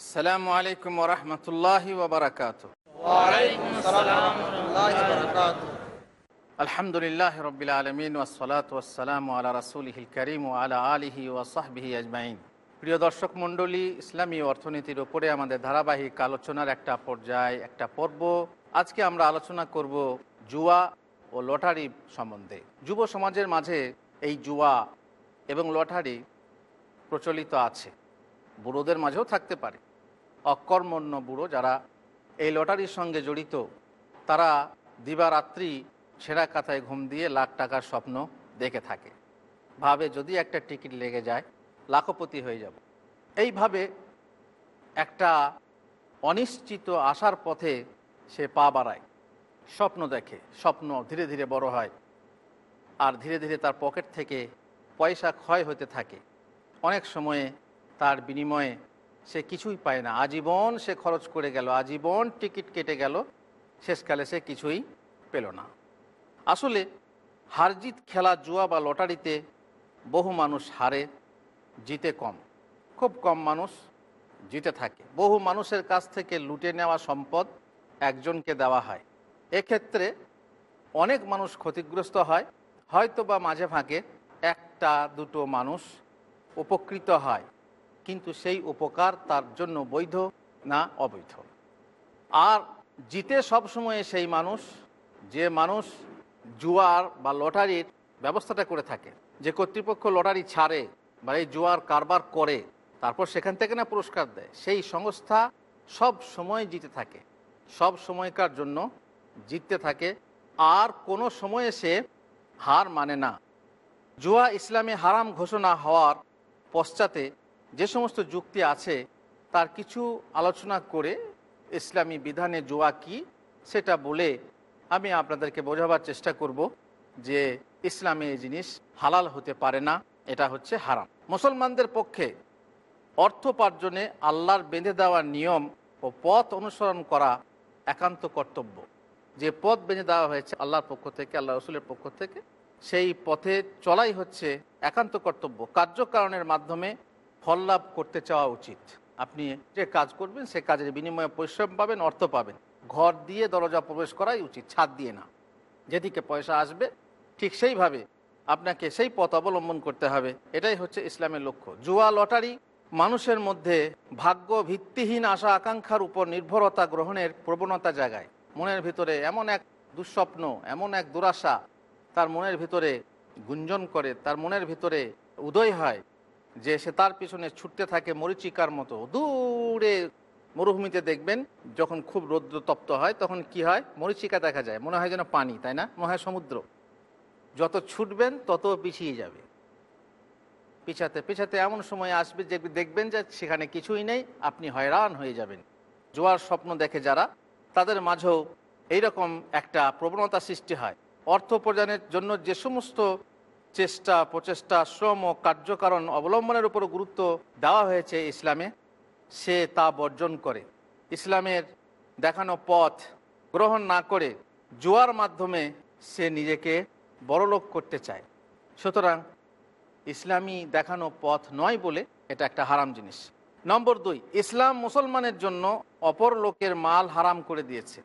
আসসালামু আলাইকুম ওরহমতুল্লাহি ওবরাকাত আলহামদুলিল্লাহ রবিল আলমিন ওসলাত ওসালাম আলা রাসুলহিল করিম ও আলা আলিহি আজমাইন। প্রিয় দর্শক মণ্ডলী ইসলামী অর্থনীতির উপরে আমাদের ধারাবাহিক আলোচনার একটা পর্যায় একটা পর্ব। আজকে আমরা আলোচনা করব জুয়া ও লটারি সম্বন্ধে। যুব সমাজের মাঝে এই জুয়া এবং লটারি প্রচলিত আছে। বুড়োদের মাঝেও থাকতে পারে। অকর্মণ্য বুড়ো যারা এই লটারির সঙ্গে জড়িত, তারা দিবারাত্রি ছেঁড়া কাথায় ঘুম দিয়ে লাখ টাকার স্বপ্ন দেখে থাকে। ভাবে যদি একটা টিকিট লেগে যায়, লাখপতি হয়ে যাব। এইভাবে একটা অনিশ্চিত আসার পথে সে পা বাড়ায়। স্বপ্ন দেখে, স্বপ্ন ধীরে ধীরে বড় হয় আর ধীরে ধীরে তার পকেট থেকে পয়সা ক্ষয় হতে থাকে। অনেক সময়ে তার বিনিময়ে সে কিছুই পায় না। আজীবন সে খরচ করে গেল, আজীবন টিকিট কেটে গেল, শেষকালে সে কিছুই পেল না। আসলে হারজিত খেলা জুয়া বা লটারিতে বহু মানুষ হারে, জিতে কম। খুব কম মানুষ জিতে থাকে। বহু মানুষের কাছ থেকে লুটে নেওয়া সম্পদ একজনকে দেওয়া হয়। এক্ষেত্রে অনেক মানুষ ক্ষতিগ্রস্ত হয় হয়তো বা মাঝে ফাঁকে একটা দুটো মানুষ উপকৃত হয়। কিন্তু সেই উপকার তার জন্য বৈধ না অবৈধ। আর জিতে সবসময় সেই মানুষ, যে মানুষ জুয়ার বা লটারির ব্যবস্থাটা করে থাকে, যে কর্তৃপক্ষ লটারি ছাড়ে বা এই জুয়ার কারবার করে, তারপর সেখান থেকে না পুরস্কার দেয়, সেই সংস্থা সব সময় জিতে থাকে, সব সময়কার জন্য জিততে থাকে, আর কোনো সময়ে সে হার মানে না। জুয়া ইসলামে হারাম ঘোষণা হওয়ার পশ্চাতে যে সমস্ত যুক্তি আছে, তার কিছু আলোচনা করে ইসলামী বিধানে জোয়া কি সেটা বলে আমি আপনাদেরকে বোঝাবার চেষ্টা করব যে ইসলামে এই জিনিস হালাল হতে পারে না, এটা হচ্ছে হারাম। মুসলমানদের পক্ষে অর্থোপার্জনে আল্লাহর বেঁধে দেওয়া নিয়ম ও পথ অনুসরণ করা একান্ত কর্তব্য। যে পথ বেঁধে দেওয়া হয়েছে আল্লাহর পক্ষ থেকে আল্লাহ রসুলের পক্ষ থেকে, সেই পথে চলাই হচ্ছে একান্ত কর্তব্য। কার্যকারণের মাধ্যমে ফল লাভ করতে চাওয়া উচিত। আপনি যে কাজ করবেন, সে কাজের বিনিময়ে পরিশ্রম পাবেন, অর্থ পাবেন। ঘর দিয়ে দরজা প্রবেশ করাই উচিত, ছাদ দিয়ে না। যেদিকে পয়সা আসবে, ঠিক সেইভাবে আপনাকে সেই পথ অবলম্বন করতে হবে। এটাই হচ্ছে ইসলামের লক্ষ্য। জুয়া, লটারি মানুষের মধ্যে ভাগ্য ভিত্তিহীন আশা আকাঙ্ক্ষার উপর নির্ভরতা গ্রহণের প্রবণতা জাগায়। মনের ভিতরে এমন এক দুঃস্বপ্ন, এমন এক দুরাশা তার মনের ভিতরে গুঞ্জন করে, তার মনের ভিতরে উদয় হয়। যে সে তার পিছনে ছুটতে থাকে মরিচিকার মতো। দূরে মরুভূমিতে দেখবেন, যখন খুব রৌদ্র তপ্ত হয়, তখন কি হয়? মরিচিকা দেখা যায়। মনে হয় যেন পানি, তাই না? মনে হয় সমুদ্র। যত ছুটবেন, তত পিছিয়ে যাবে। পিছাতে পিছাতে এমন সময় আসবে যে দেখবেন যে সেখানে কিছুই নেই, আপনি হয়রান হয়ে যাবেন। জোয়ার স্বপ্ন দেখে যারা, তাদের মাঝেও এইরকম একটা প্রবণতা সৃষ্টি হয়। অর্থ প্রদানের জন্য যে সমস্ত চেষ্টা, প্রচেষ্টা, শ্রম ও কার্যকারণ অবলম্বনের উপর গুরুত্ব দেওয়া হয়েছে ইসলামে। সে তা বর্জন করে। ইসলামের দেখানো পথ গ্রহণ না করে জুয়ার মাধ্যমে সে নিজেকে বড়লোক করতে চায়। সুতরাং ইসলামী দেখানো পথ নয় বলে এটা একটা হারাম জিনিস। নম্বর দুই, ইসলাম মুসলমানের জন্য অপর লোকের মাল হারাম করে দিয়েছে।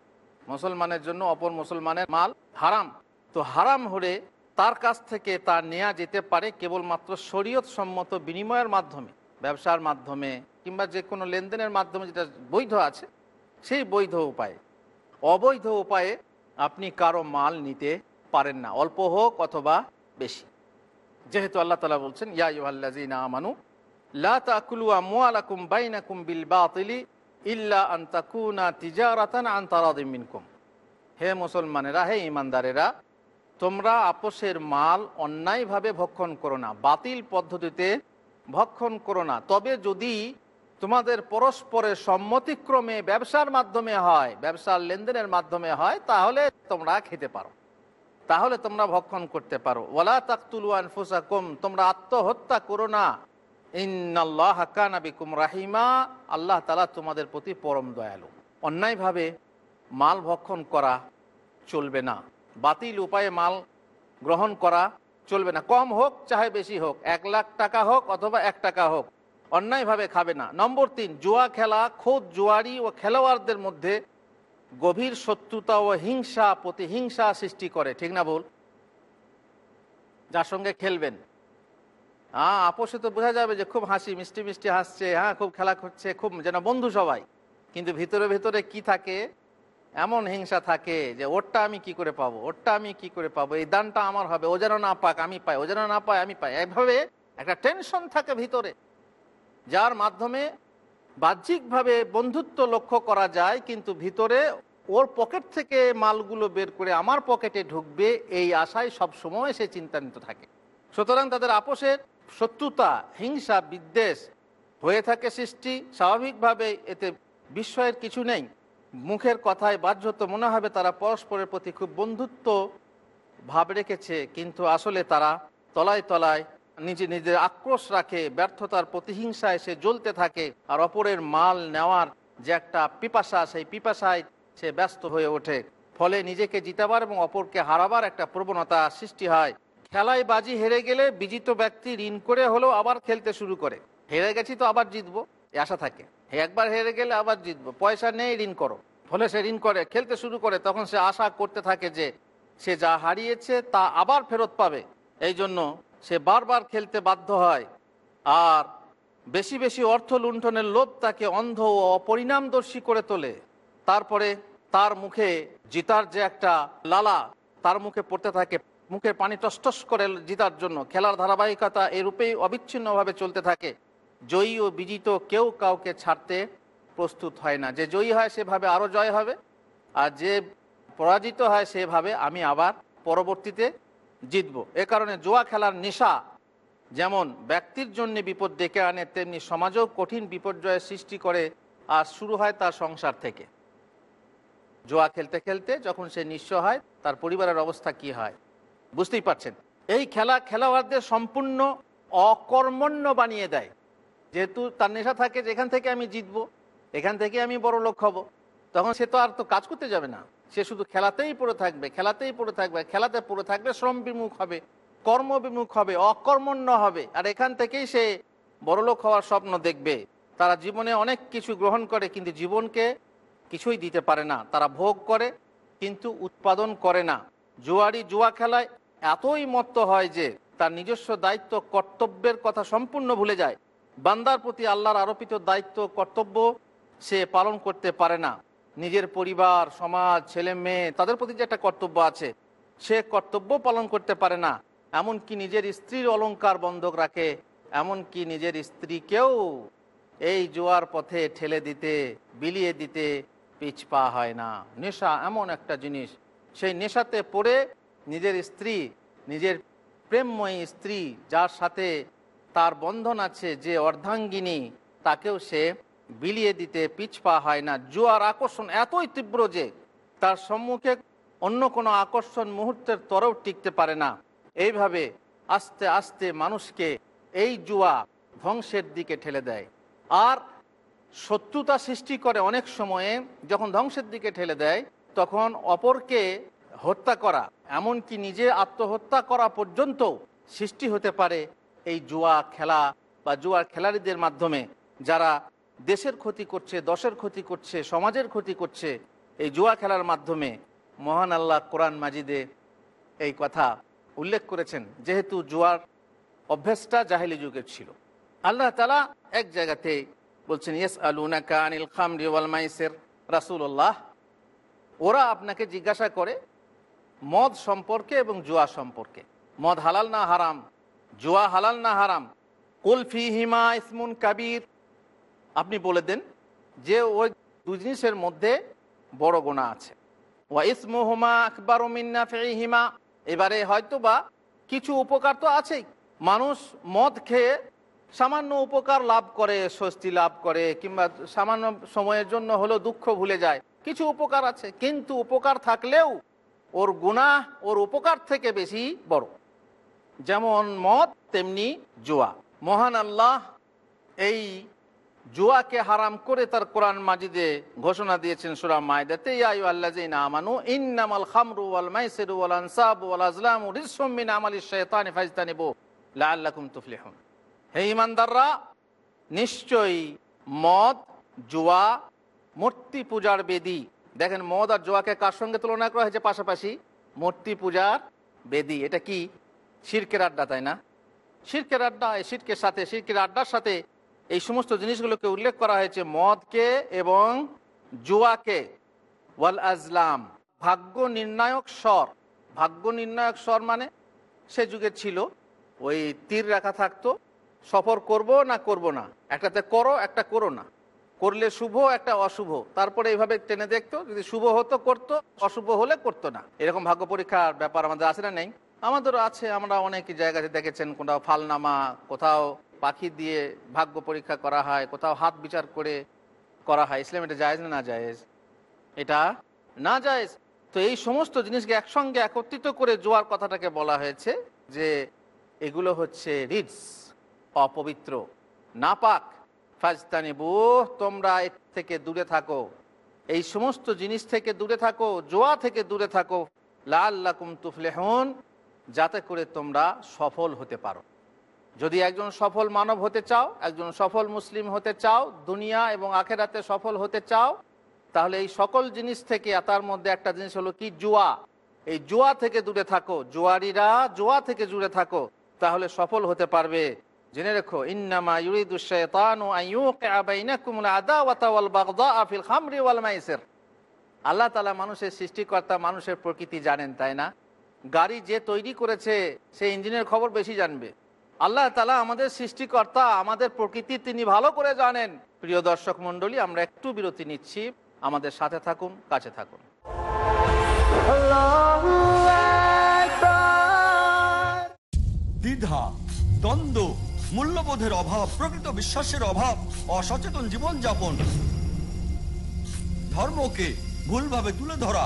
মুসলমানের জন্য অপর মুসলমানের মাল হারাম। তো হারাম হলে তার কাছ থেকে তা নেওয়া যেতে পারে কেবলমাত্র শরীয়ত সম্মত বিনিময়ের মাধ্যমে, ব্যবসার মাধ্যমে কিংবা যে কোনো লেনদেনের মাধ্যমে যেটা বৈধ আছে, সেই বৈধ উপায়ে। অবৈধ উপায়ে আপনি কারও মাল নিতে পারেন না, অল্প হোক অথবা বেশি। যেহেতু আল্লাহ তালা বলছেন ইয়াইহাল্লাজিনা আমানু, লা তাকুলু বিল আন আন হে মুসলমানেরা, হে ইমানদারেরা তোমরা আপোষের মাল অন্যায়ভাবে ভক্ষণ করো না, বাতিল পদ্ধতিতে ভক্ষণ করো না। তবে যদি তোমাদের পরস্পরের সম্মতিক্রমে ব্যবসার মাধ্যমে হয়, ব্যবসার লেনদেনের মাধ্যমে হয়, তাহলে তোমরা খেতে পারো। তাহলে তোমরা ভক্ষণ করতে পারো। ওয়ালা তাকতুলু আনফুসাকুম, তোমরা আত্মহত্যা করো না। ইন্নাল্লাহ হাক্কানা বিকুম রাহিমা, আল্লাহ তালা তোমাদের প্রতি পরম দয়ালু। অন্যায়ভাবে মাল ভক্ষণ করা চলবে না। বাতিল উপায়ে মাল গ্রহণ করা চলবে না। কম হোক, চাহে বেশি হোক। এক লাখ টাকা হোক অথবা এক টাকা হোক, অন্যায়ভাবে খাবে না। নম্বর তিন, জুয়া খেলা, খোদ জুয়ারি ও খেলোয়াড়দের মধ্যে গভীর শত্রুতা ও হিংসা প্রতিহিংসা সৃষ্টি করে। ঠিক না বল যার সঙ্গে খেলবেন। হ্যাঁ আপোষে তো বোঝা যাবে যে খুব হাসি, মিষ্টি মিষ্টি হাসছে হ্যাঁ খুব খেলা করছে, খুব যেন বন্ধু সবাই। কিন্তু ভিতরে ভিতরে কি থাকে? এমন হিংসা থাকে যে ওরটা আমি কি করে পাবো, ওরটা আমি কি করে পাবো, এই দানটা আমার হবে, ও যেন না পাক, আমি পাই, ও যেন না পাই আমি পাই। এভাবে একটা টেনশন থাকে ভিতরে, যার মাধ্যমে বাহ্যিকভাবে বন্ধুত্ব লক্ষ্য করা যায়, কিন্তু ভিতরে ওর পকেট থেকে মালগুলো বের করে আমার পকেটে ঢুকবে, এই আশায় সব সময় সে চিন্তান্বিত থাকে। সুতরাং তাদের আপোষের শত্রুতা, হিংসা, বিদ্বেষ হয়ে থাকে সৃষ্টি, স্বাভাবিকভাবে এতে বিস্ময়ের কিছু নেই। মুখের কথায় বাহ্যত মনে হবে তারা পরস্পরের প্রতি খুব বন্ধুত্ব ভাব রেখেছে, কিন্তু আসলে তারা তলায় তলায় নিজে নিজের আক্রোশ রাখে, ব্যর্থতার প্রতিহিংসায় সে জ্বলতে থাকে আর অপরের মাল নেওয়ার যে একটা পিপাসা, সেই পিপাসায় সে ব্যস্ত হয়ে ওঠে। ফলে নিজেকে জিতাবার এবং অপরকে হারাবার একটা প্রবণতা সৃষ্টি হয়। খেলায় বাজি হেরে গেলে বিজিত ব্যক্তি ঋণ করে হলেও আবার খেলতে শুরু করে। হেরে গেছি তো আবার জিতবো। আশা থাকে। হে একবার হেরে গেলে আবার জিতবো। পয়সা নেই, ঋণ করো। ফলে সে ঋণ করে, খেলতে শুরু করে, তখন সে আশা করতে থাকে যে সে যা হারিয়েছে তা আবার ফেরত পাবে। এই জন্য সে বারবার খেলতে বাধ্য হয়। আর বেশি বেশি অর্থ লুণ্ঠনের লোভ তাকে অন্ধ ও অপরিণামদর্শী করে তোলে। তারপরে তার মুখে জিতার যে একটা লালা, তার মুখে পড়তে থাকে। মুখের পানি টসটস করে জিতার জন্য। খেলার ধারাবাহিকতা এরূপেই অবিচ্ছিন্নভাবে চলতে থাকে। জয়ী ও বিজিত কেউ কাউকে ছাড়তে প্রস্তুত হয় না। যে জয়ী হয় সেভাবে আরও জয় হবে, আর যে পরাজিত হয় সেভাবে আমি আবার পরবর্তীতে জিতব। এ কারণে জোয়া খেলার নেশা যেমন ব্যক্তির জন্য বিপদ ডেকে আনে, তেমনি সমাজেও কঠিন বিপর্যয়ের সৃষ্টি করে আর শুরু হয় তার সংসার থেকে। জোয়া খেলতে খেলতে যখন সে নিঃস্ব হয়, তার পরিবারের অবস্থা কি হয়? বুঝতেই পারছেন? এই খেলা খেলোয়াড়দের সম্পূর্ণ অকর্মণ্য বানিয়ে দেয়। যেহেতু তার নেশা থাকে যে এখান থেকে আমি জিতবো, এখান থেকে আমি বড় লোক হব, তখন সে তো আর তো কাজ করতে যাবে না। সে শুধু খেলাতেই পড়ে থাকবে, খেলাতেই পড়ে থাকবে খেলাতে পড়ে থাকবে শ্রম বিমুখ হবে, কর্ম বিমুখ হবে, অকর্মণ্য হবে। আর এখান থেকেই সে বড়লোক হওয়ার স্বপ্ন দেখবে। তারা জীবনে অনেক কিছু গ্রহণ করে, কিন্তু জীবনকে কিছুই দিতে পারে না। তারা ভোগ করে, কিন্তু উৎপাদন করে না। জুয়ারি জুয়া খেলায় এতই মত্ত হয় যে তার নিজস্ব দায়িত্ব, কর্তব্যের কথা সম্পূর্ণ ভুলে যায়। বান্দার প্রতি আল্লাহর আরোপিত দায়িত্ব, কর্তব্য সে পালন করতে পারে না। নিজের পরিবার, সমাজ, ছেলে মেয়ে, তাদের প্রতি যে একটা কর্তব্য আছে, সে কর্তব্য পালন করতে পারে না। এমনকি নিজের স্ত্রীর অলংকার বন্ধক রাখে, এমনকি নিজের স্ত্রীকেও এই জোয়ার পথে ঠেলে দিতে, বিলিয়ে দিতে পিছপা হয় না। নেশা এমন একটা জিনিস। সেই নেশাতে পড়ে নিজের স্ত্রী, নিজের প্রেমময়ী স্ত্রী, যার সাথে তার বন্ধন আছে যে অর্ধাঙ্গিনী, তাকেও সে বিলিয়ে দিতে পিছপা হয় না। জুয়ার আকর্ষণ এতই তীব্র যে তার সম্মুখে অন্য কোনো আকর্ষণ মুহূর্তের তরেও টিকতে পারে না। এইভাবে আস্তে আস্তে মানুষকে এই জুয়া ধ্বংসের দিকে ঠেলে দেয়। আর শত্রুতা সৃষ্টি করে অনেক সময়ে যখন ধ্বংসের দিকে ঠেলে দেয়, তখন অপরকে হত্যা করা, এমনকি নিজে আত্মহত্যা করা পর্যন্ত সৃষ্টি হতে পারে এই জুয়া খেলা বা জুয়ার খেলাড়িদের মাধ্যমে যারা দেশের ক্ষতি করছে, দশের ক্ষতি করছে, সমাজের ক্ষতি করছে, এই জুয়া খেলার মাধ্যমে মহান আল্লাহ কোরআন মাজিদে এই কথা উল্লেখ করেছেন, যেহেতু জুয়ার অভ্যাসটা জাহেলি যুগের ছিল। আল্লাহ তালা এক জায়গাতে বলছেন ইয়েস আলুনাকা আনিল খামরি ওয়াল মাইসের। রাসুল্লাহ ওরা আপনাকে জিজ্ঞাসা করে মদ সম্পর্কে এবং জুয়া সম্পর্কে। মদ হালাল না হারাম? জুয়া হালাল না হারাম? কুলফি হিমা ইসমুন কাবির। আপনি বলে দেন যে ওই দু জিনিসের মধ্যে বড় গোনা আছে। ওয়া ইসমুহুমা আকবর হিমা এবারে হয়তো বা কিছু উপকার তো আছেই। মানুষ মদ খেয়ে সামান্য উপকার লাভ করে, স্বস্তি লাভ করে, কিংবা সামান্য সময়ের জন্য হলেও দুঃখ ভুলে যায়। কিছু উপকার আছে, কিন্তু উপকার থাকলেও ওর গুনাহ ওর উপকার থেকে বেশি বড়। যেমন মদ, তেমনি জুয়া। মহান আল্লাহ এই জুয়াকে হারাম করে তার কোরআন মাজিদে ঘোষণা দিয়েছেন সুরা মায়দাতে আমানু, ইন্নামাল খামরু ওয়াল মাইসিরু ওয়াল আনসাবু ওয়াল আজলামু রিজসুম মিন আমালিশ শাইতানি ফাজতানিবু লাআল্লাকুম তুফলিহুন। হে ইমানদাররা নিশ্চয়ই মদ, জুয়া, মূর্তি পূজার বেদি, দেখেন মদ আর জুয়াকে কার সঙ্গে তুলনা করা হয়েছে? পাশাপাশি মূর্তি পূজার বেদি। এটা কি? শিরকের আড্ডা, তাই না? শিরকের আড্ডা, এই শিরকের সাথে, শিরকের আড্ডার সাথে এই সমস্ত জিনিসগুলোকে উল্লেখ করা হয়েছে মদকে এবং জুয়াকে। ওয়াল আজলাম, ভাগ্য নির্ণায়ক স্বর। ভাগ্য নির্ণায়ক স্বর মানে সে যুগে ছিল, ওই তীর রাখা থাকতো, সফর করব না করব না। একটাতে করো, একটা করো না। করলে শুভ, একটা অশুভ। তারপরে এইভাবে টেনে দেখতো, যদি শুভ হতো, করতো, অশুভ হলে করতো না। এরকম ভাগ্য পরীক্ষার ব্যাপার আমাদের আছে না নেই? আমাদেরও আছে, আমরা অনেক জায়গাতে দেখেছেন কোথাও ফালনামা, কোথাও পাখি দিয়ে ভাগ্য পরীক্ষা করা হয়, কোথাও হাত বিচার করে করা হয়। ইসলাম, এটা জায়েজ না না এটা না জায়েজ? তো এই সমস্ত জিনিসকে একসঙ্গে একত্রিত করে জোয়ার কথাটাকে বলা হয়েছে যে এগুলো হচ্ছে রিডস, অপবিত্র, নাপাক। ফাজতানিবু, তোমরা এর থেকে দূরে থাকো। এই সমস্ত জিনিস থেকে দূরে থাকো, জোয়া থেকে দূরে থাকো। লাল লাল্লাকুম তুফলেহন। যাতে করে তোমরা সফল হতে পারো। যদি একজন সফল মানব হতে চাও, একজন সফল মুসলিম হতে চাও, দুনিয়া এবং আখেরাতে সফল হতে চাও, তাহলে এই সকল জিনিস থেকে তার মধ্যে একটা জিনিস হলো কি? জুয়া। এই জুয়া থেকে দূরে থাকো। জুয়ারিরা জুয়া থেকে জুড়ে থাকো, তাহলে সফল হতে পারবে। জেনে রেখো, ইন্নামা আল্লাহ তাআলা মানুষের সৃষ্টিকর্তা, মানুষের প্রকৃতি জানেন, তাই না? গাড়ি যে তৈরি করেছে সে ইঞ্জিনের খবর বেশি জানবে। আল্লাহ তালা আমাদের সৃষ্টিকর্তা, আমাদের প্রকৃতি তিনি ভালো করে জানেন। প্রিয় দর্শক মণ্ডলী, আমরা একটু বিরতি নিচ্ছি। আমাদের সাথে থাকুন, কাছে থাকুন। দ্বিধা, দ্বন্দ্ব, মূল্যবোধের অভাব, প্রকৃত বিশ্বাসের অভাব, অসচেতন জীবনযাপন, ধর্মকে ভুলভাবে তুলে ধরা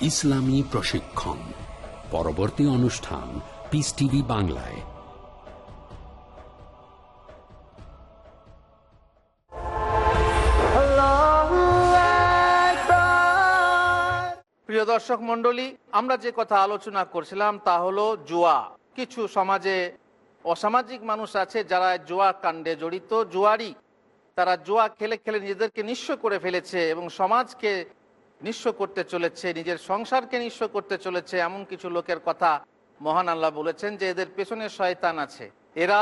ইসলামী প্রশিক্ষণ, পরবর্তী অনুষ্ঠান পিস টিভি বাংলায়। প্রিয় দর্শক মণ্ডলী, আমরা যে কথা আলোচনা করছিলাম তা হলো জুয়া। কিছু সমাজে অসামাজিক মানুষ আছে যারা জুয়া কাণ্ডে জড়িত জুয়ারি তারা জুয়া খেলে খেলে নিজেদেরকে নিঃস্ব করে ফেলেছে এবং সমাজকে নিঃস্ব করতে চলেছে, নিজের সংসারকে নিঃস্ব করতে চলেছে, এমন কিছু লোকের কথা মহান আল্লাহ বলেছেন যে এদের পেছনে শয়তান আছে। এরা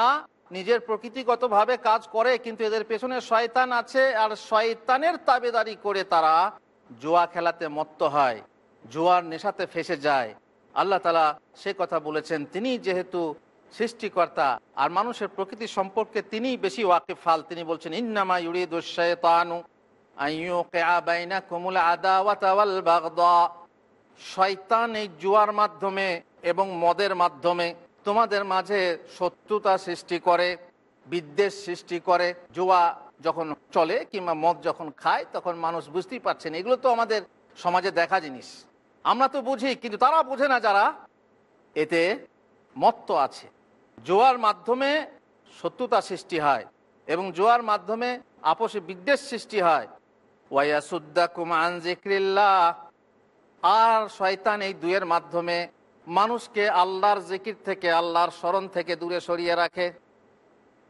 নিজের প্রকৃতিগতভাবে কাজ করে, কিন্তু এদের পেছনে শয়তান আছে, আর শয়তানের তাবেদারি করে তারা জুয়া খেলাতে মত্ত হয়, জুয়ার নেশাতে ফেসে যায়। আল্লাহ তালা সে কথা বলেছেন, তিনি যেহেতু সৃষ্টিকর্তা, আর মানুষের প্রকৃতি সম্পর্কে তিনি বেশি ওয়াকিফাল তিনি বলছেন, ইন্নামা ইউরিদু শায়তানু এই জুয়ার মাধ্যমে এবং মদের মাধ্যমে তোমাদের মাঝে শত্রুতা সৃষ্টি করে, বিদ্বেষ সৃষ্টি করে, জুয়া যখন চলে কিংবা মদ যখন খায় তখন মানুষ বুঝতেই পারছেন এগুলো তো আমাদের সমাজে দেখা জিনিস। আমরা তো বুঝি, কিন্তু তারা বোঝে না যারা এতে মত্ত আছে। জোয়ার মাধ্যমে শত্রুতা সৃষ্টি হয় এবং জোয়ার মাধ্যমে আপোষে বিদ্বেষ সৃষ্টি হয়। আর শয়তান এই দুয়ের মাধ্যমে মানুষকে আল্লাহর জিকির থেকে, আল্লাহর স্মরণ থেকে দূরে সরিয়ে রাখে।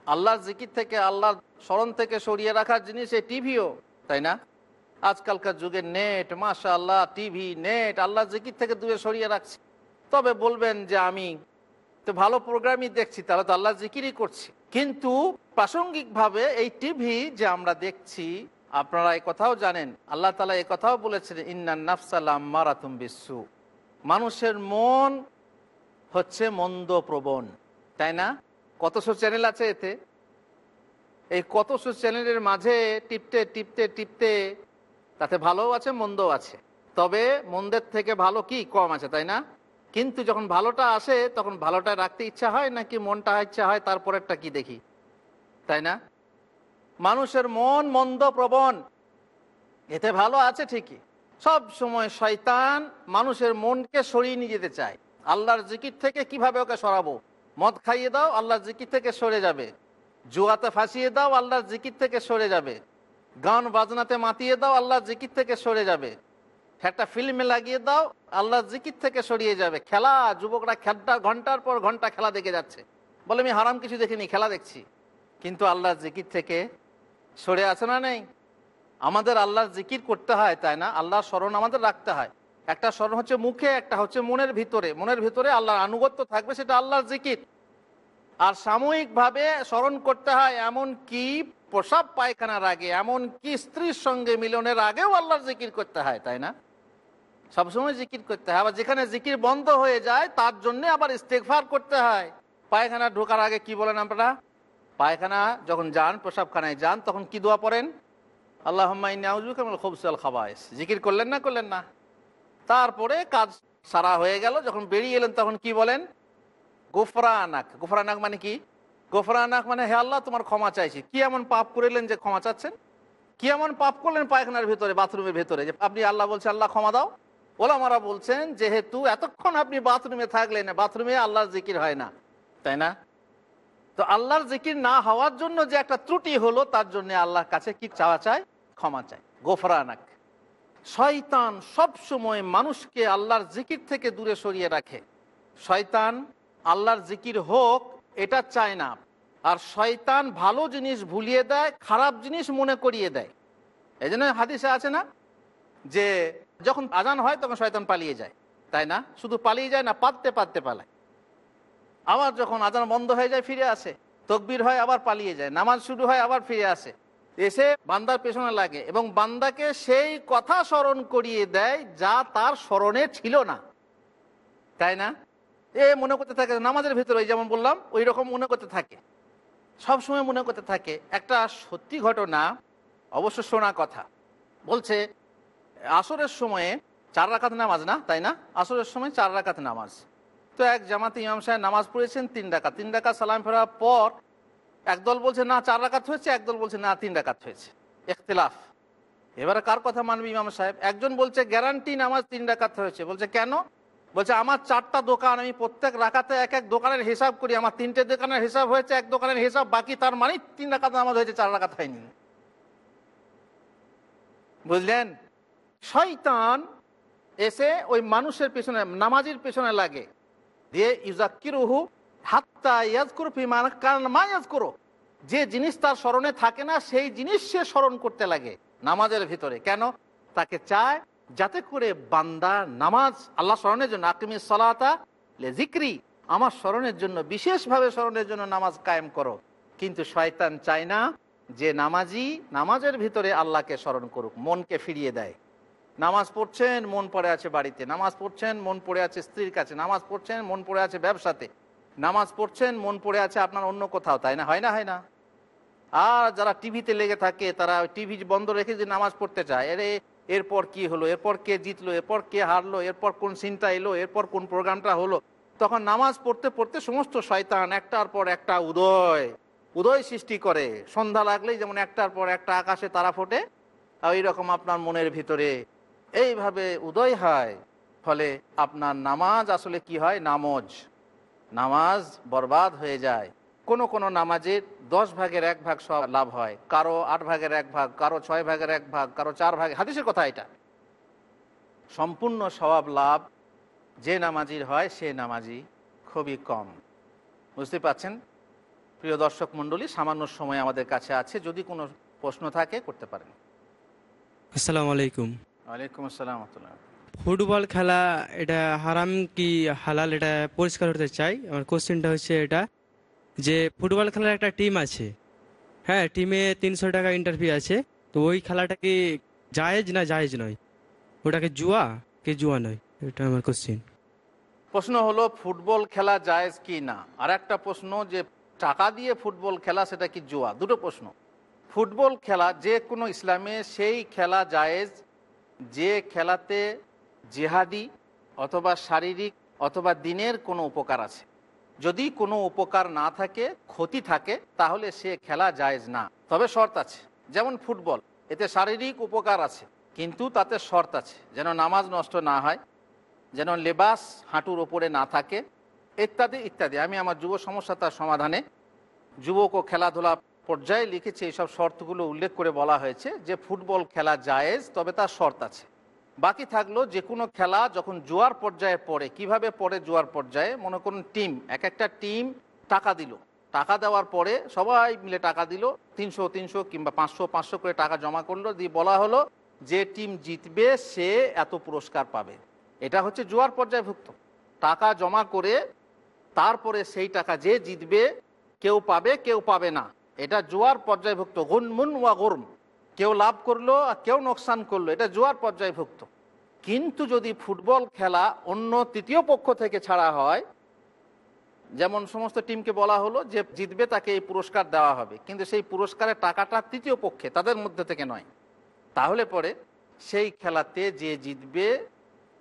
আল্লাহর জিকির থেকে, আল্লাহর স্মরণ থেকে সরিয়ে রাখার জিনিস এই টিভিও, তাই না? আজকালকার যুগে নেট মাশা আল্লাহ টিভি, নেট আল্লাহ জিকির থেকে দূরে সরিয়ে রাখছে। তবে বলবেন যে আমি তো ভালো প্রোগ্রামই দেখছি, তাহলে তো আল্লাহ জিকিরই করছি। কিন্তু প্রাসঙ্গিকভাবে এই টিভি যে আমরা দেখছি আপনারা এই কথাও জানেন, আল্লাহ তালা এই কথাও বলেছেন, ইন্নান নাফসালাম মারাতুম বিশ্বু মানুষের মন হচ্ছে মন্দ প্রবণ তাই না? কত কতশো চ্যানেল আছে এতে? এই কত কতশো চ্যানেলের মাঝে টিপতে টিপতে টিপতে, তাতে ভালোও আছে, মন্দও আছে। তবে মন্দের থেকে ভালো কি? কম আছে, তাই না? কিন্তু যখন ভালোটা আসে, তখন ভালোটা রাখতে ইচ্ছা হয় নাকি মনটা ইচ্ছা হয়? তারপরেরটা কি দেখি? তাই না? মানুষের মন মন্দ প্রবণ। এতে ভালো আছে ঠিকই। সব সময় শয়তান মানুষের মনকে সরিয়ে নিয়ে যেতে চায়। আল্লাহর জিকির থেকে কীভাবে ওকে সরাবো? মদ খাইয়ে দাও, আল্লাহর জিকির থেকে সরে যাবে। জুয়াতে ফাঁসিয়ে দাও, আল্লাহর জিকির থেকে সরে যাবে। গান বাজনাতে মাতিয়ে দাও, আল্লাহর জিকির থেকে সরে যাবে। একটা ফিল্মে লাগিয়ে দাও, আল্লাহর জিকির থেকে সরিয়ে যাবে। খেলা, যুবকরা খেলটা ঘণ্টার পর ঘণ্টা খেলা দেখে যাচ্ছে। বলে, আমি হারাম কিছু দেখিনি, খেলা দেখছি। কিন্তু আল্লাহর জিকির থেকে সরে আছে না নেই? আমাদের আল্লাহর জিকির করতে হয়, তাই না? আল্লাহর স্মরণ আমাদের রাখতে হয়। একটা স্মরণ হচ্ছে মুখে, একটা হচ্ছে মনের ভিতরে। মনের ভিতরে আল্লাহর আনুগত্য থাকবে, সেটা আল্লাহর জিকির। আর সাময়িকভাবে স্মরণ করতে হয়, এমন কি প্রসাব পায়খানার আগে, এমন কি স্ত্রীর সঙ্গে মিলনের আগেও আল্লাহর জিকির করতে হয়, তাই না? সবসময় জিকির করতে হয়। আবার যেখানে জিকির বন্ধ হয়ে যায়, তার জন্য আবার ইস্তেকফার করতে হয়। পায়খানা ঢোকার আগে কি বলেন আপনারা? পায়খানা, যখন যান, প্রসাবখানায় যান, তখন কি দোয়া পড়েন? আল্লাহ খুবসাল খাবায়স জিকির করলেন না করলেন না? তারপরে কাজ সারা হয়ে গেল, যখন বেরিয়ে এলেন, তখন কি বলেন? গোফরানাক। গোফরানাক মানে কি? গোফরানাক মানে হে আল্লাহ, তোমার ক্ষমা চাইছি। কি এমন পাপ করিলেন যে ক্ষমা চাচ্ছেন? কি এমন পাপ করলেন পায়খানার ভেতরে, বাথরুমের ভেতরে, যে আপনি আল্লাহ বলছেন, আল্লাহ, ক্ষমা দাও ওলামারা বলছেন, যেহেতু এতক্ষণ আপনি বাথরুমে থাকলেন, বাথরুমে আল্লাহর জিকির হয় না। তাই না? তো আল্লাহর জিকির না হওয়ার জন্য যে একটা ত্রুটি হলো, তার জন্য আল্লাহর কাছে কি চাওয়া চায়? ক্ষমা চায়। গোফরানাক। শয়তান সব সময় মানুষকে আল্লাহর জিকির থেকে দূরে সরিয়ে রাখে। শয়তান আল্লাহর জিকির হোক, এটা চায় না। আর শয়তান ভালো জিনিস ভুলিয়ে দেয়, খারাপ জিনিস মনে করিয়ে দেয়। এই জন্য হাদিসে আছে না? যে যখন আজান হয়, তখন শয়তান পালিয়ে যায়। তাই না? শুধু পালিয়ে যায় না, পাততে পাততে পালায়। আবার যখন আজান বন্ধ হয়ে যায়, ফিরে আসে। তকবির হয়, আবার পালিয়ে যায়। নামাজ শুরু হয়, আবার ফিরে আসে। এসে বান্দার পেছনে লাগে এবং বান্দাকে সেই কথা স্মরণ করিয়ে দেয় যা তার স্মরণে ছিল না। তাই না? এ মনে করতে থাকে, নামাজের ভিতরে যেমন বললাম, ওই রকম মনে করতে থাকে। সব সময় মনে করতে থাকে, একটা সত্যি ঘটনা অবশ্য শোনা কথা। বলছে, আসরের সময়ে চার রাখাত নামাজ না, তাই না? আসরের সময় চার রাখাত নামাজ। এক জামাতে ইমাম সাহেব নামাজ পড়েছেন তিন ডাকাত তিন ডাকাত সালাম ফেরার পর একদল বলছে, না, চার রাকাত হয়েছে। একদল বলছে, না, তিন ডাকাত হয়েছে। ইখতলাফ। এবারে কার কথা মানবে ইমাম সাহেব? একজন বলছে, গ্যারান্টি নামাজ তিন ডাকাত হয়েছে। বলছে, কেন? বলছে, আমার চারটা দোকান, আমি প্রত্যেক রাখাতে এক এক দোকানের হিসাব করি। আমার তিনটে দোকানের হিসাব হয়েছে, এক দোকানের হিসাব বাকি, তার মানে তিন রাকাত নামাজ হয়েছে, চার রাকাত হয়নি। বুঝলেন? শয়তান এসে ওই মানুষের পেছনে, নামাজের পেছনে লাগে। যে জিনিস তার স্মরণে থাকে না, সেই জিনিস সে স্মরণ করতে লাগে নামাজের ভিতরে। কেন? তাকে চায় যাতে করে বান্দা নামাজ আল্লাহ স্মরণের জন্য, আকিমি সলাতা জিক্রি আমার স্মরণের জন্য, বিশেষভাবে স্মরণের জন্য নামাজ কায়েম করো। কিন্তু শয়তান চায় না যে নামাজি নামাজের ভিতরে আল্লাহকে স্মরণ করুক, মনকে ফিরিয়ে দেয়। নামাজ পড়ছেন, মন পড়ে আছে বাড়িতে। নামাজ পড়ছেন, মন পড়ে আছে স্ত্রীর কাছে। নামাজ পড়ছেন, মন পড়ে আছে ব্যবসাতে। নামাজ পড়ছেন, মন পড়ে আছে আপনার অন্য কোথাও, তাই না? হয় না হয় না? আর যারা টিভিতে লেগে থাকে, তারা টিভি বন্ধ রেখে যে নামাজ পড়তে চায়, এরে, এরপর কি হলো? এরপর কে জিতলো? এরপর কে হারলো? এরপর কোন সিনটা এলো? এরপর কোন প্রোগ্রামটা হলো? তখন নামাজ পড়তে পড়তে সমস্ত শয়তান একটার পর একটা উদয় উদয় সৃষ্টি করে। সন্ধ্যা লাগলেই যেমন একটার পর একটা আকাশে তারা ফোটে আর রকম আপনার মনের ভিতরে। এইভাবে উদয় হয়, ফলে আপনার নামাজ আসলে কি হয়? নামজ। নামাজ বরবাদ হয়ে যায়। কোন কোন নামাজের দশ ভাগের এক ভাগ সব লাভ হয়। কারও আট ভাগের এক ভাগ, কারও ছয় ভাগের এক ভাগ, কারও চার ভাগ। হাদিসের কথা এটা। সম্পূর্ণ স্বভাব লাভ, যে নামাজির হয় সে নামাজি খুবই কম। বুঝতে পাচ্ছেন প্রিয় দর্শক মণ্ডলী, সামান্য সময় আমাদের কাছে আছে। যদি কোনো প্রশ্ন থাকে, করতে পারেন। আসসালামু আলাইকুম। ওয়ালাইকুম আসসালাম। ফুটবল খেলা এটা হারাম কি হালাল এটা পরিষ্কার হতে চাই। আমার কোশ্চেনটা হচ্ছে এটা যে ফুটবল খেলার একটা টিম আছে হ্যাঁ টিমে তিনশো টাকা ইন্টারভিউ আছে তো ওই খেলাটা কি জায়েজ না জায়েজ নয়? ওটাকে জুয়া কি জুয়া নয়? এটা আমার কোশ্চেন প্রশ্ন হলো ফুটবল খেলা জায়েজ কি না? আর একটা প্রশ্ন যে টাকা দিয়ে ফুটবল খেলা সেটা কি জুয়া? দুটো প্রশ্ন। ফুটবল খেলা যে কোনো ইসলামে সেই খেলা জায়েজ যে খেলাতে জেহাদি অথবা শারীরিক অথবা দিনের কোনো উপকার আছে। যদি কোনো উপকার না থাকে, ক্ষতি থাকে, তাহলে সে খেলা জায়েজ না। তবে শর্ত আছে। যেমন ফুটবল, এতে শারীরিক উপকার আছে, কিন্তু তাতে শর্ত আছে। যেন নামাজ নষ্ট না হয়, যেন লেবাস হাঁটুর ওপরে না থাকে, ইত্যাদি ইত্যাদি। আমি আমার যুব সমস্যা তার সমাধানে। যুবক ও খেলাধুলা পর্যায়ে লিখেছে এইসব শর্তগুলো উল্লেখ করে বলা হয়েছে যে ফুটবল খেলা জায়েজ, তবে তার শর্ত আছে। বাকি থাকল যে কোনো খেলা যখন জোয়ার পর্যায়ে পড়ে, কীভাবে পড়ে জোয়ার পর্যায়ে? মনে করুন টিম, এক একটা টিম টাকা দিল। টাকা দেওয়ার পরে সবাই মিলে টাকা দিল, তিনশো তিনশো কিংবা পাঁচশো পাঁচশো করে টাকা জমা করল। দিয়ে বলা হলো, যে টিম জিতবে, সে এত পুরস্কার পাবে। এটা হচ্ছে জোয়ার পর্যায়ভুক্ত। টাকা জমা করে তারপরে সেই টাকা যে জিতবে, কেউ পাবে কেউ পাবে না। এটা জোয়ার পর্যায়ভুক্ত, গুনমুন ওয়া গুরম। কেউ লাভ করল আর কেউ নোকসান করল, এটা জোয়ার পর্যায়ভুক্ত। কিন্তু যদি ফুটবল খেলা অন্য তৃতীয় পক্ষ থেকে ছাড়া হয়, যেমন সমস্ত টিমকে বলা হলো যে জিতবে তাকে এই পুরস্কার দেওয়া হবে, কিন্তু সেই পুরস্কারের টাকাটা তৃতীয় পক্ষে, তাদের মধ্যে থেকে নয়। তাহলে পরে সেই খেলাতে যে জিতবে,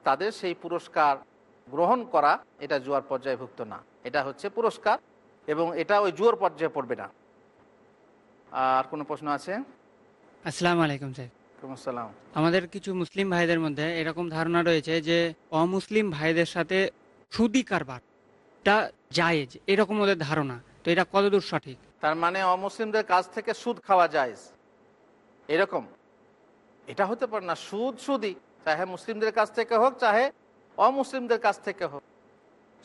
তাদের সেই পুরস্কার গ্রহণ করা, এটা জুয়ার পর্যায়ভুক্ত না। এটা হচ্ছে পুরস্কার এবং এটা ওই জুয়ার পর্যায়ে পড়বে না। আর কোনো প্রশ্ন আছে? আসসালামু আলাইকুম স্যার। আসসালাম। আমাদের কিছু মুসলিম ভাইদের মধ্যে এরকম ধারণা রয়েছে যে অমুসলিম ভাইদের সাথে সুদি কারবারটা জায়েজ এরকম ওদের ধারণা। তো এটা কতদূর সঠিক? তার মানে অমুসলিমদের কাছ থেকে সুদ খাওয়া যায় এরকম। এটা হতে পারে না সুদ সুদি। চাহে মুসলিমদের কাছ থেকে হোক চাহে অমুসলিমদের কাছ থেকে হোক।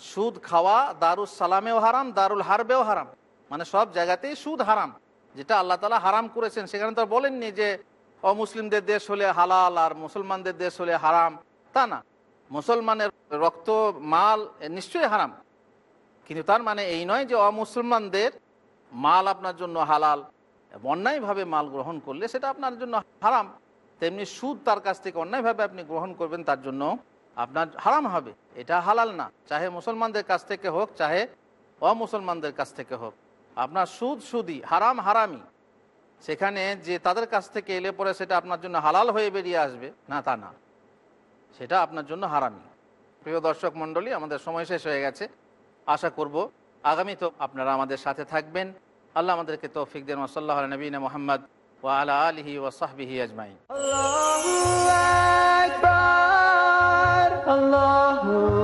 সুদ খাওয়া দারুল সালামেও হারাম দারুল হারবেও হারাম। মানে সব জায়গাতেই সুদ হারাম। যেটা আল্লাহ তালা হারাম করেছেন, সেখানে তো বলেননি যে অমুসলিমদের দেশ হলে হালাল আর মুসলমানদের দেশ হলে হারাম। তা না, মুসলমানের রক্ত, মাল নিশ্চয়ই হারাম। কিন্তু তার মানে এই নয় যে অমুসলমানদের মাল আপনার জন্য হালাল। অন্যায়ভাবে মাল গ্রহণ করলে সেটা আপনার জন্য হারাম। তেমনি সুদ তার কাছ থেকে অন্যায়ভাবে আপনি গ্রহণ করবেন, তার জন্য আপনার হারাম হবে। এটা হালাল না, চাহে মুসলমানদের কাছ থেকে হোক, চাহে অমুসলমানদের কাছ থেকে হোক। আপনার সুদ সুদি, হারাম হারামি। সেখানে যে তাদের কাছ থেকে এলে পরে সেটা আপনার জন্য হালাল হয়ে বেরিয়ে আসবে, না তা না। সেটা আপনার জন্য হারামি। প্রিয় দর্শক মণ্ডলী, আমাদের সময় শেষ হয়ে গেছে। আশা করব আগামী তো আপনারা আমাদের সাথে থাকবেন। আল্লাহ আমাদেরকে তৌফিক দেন। ওসল্লাহ নবীন মোহাম্মদ ও আলা আলহি ও সাহবিহি আজমাইন। Allahu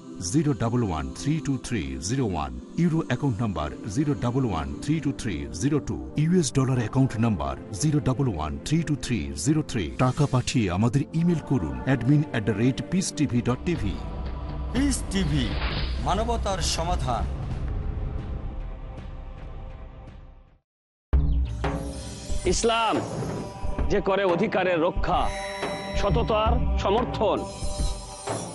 zero double one three two three zero one euro account number zero double one three two three zero two US dollar account number zero double one three two three zero three টাকা পাঠিয়ে আমাদের email করুন admin at the rate peace TV dot TV peace TV মানবতার সমাধান। ইসলাম যে করে অধিকারের রক্ষা সততার সমর্থন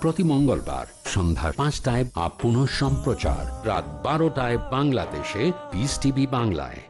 প্রতি মঙ্গলবার সন্ধ্যা পাঁচটায় আপ পুনঃ সম্প্রচার রাত বারোটায় বাংলাদেশে বিস টিভি বাংলায়।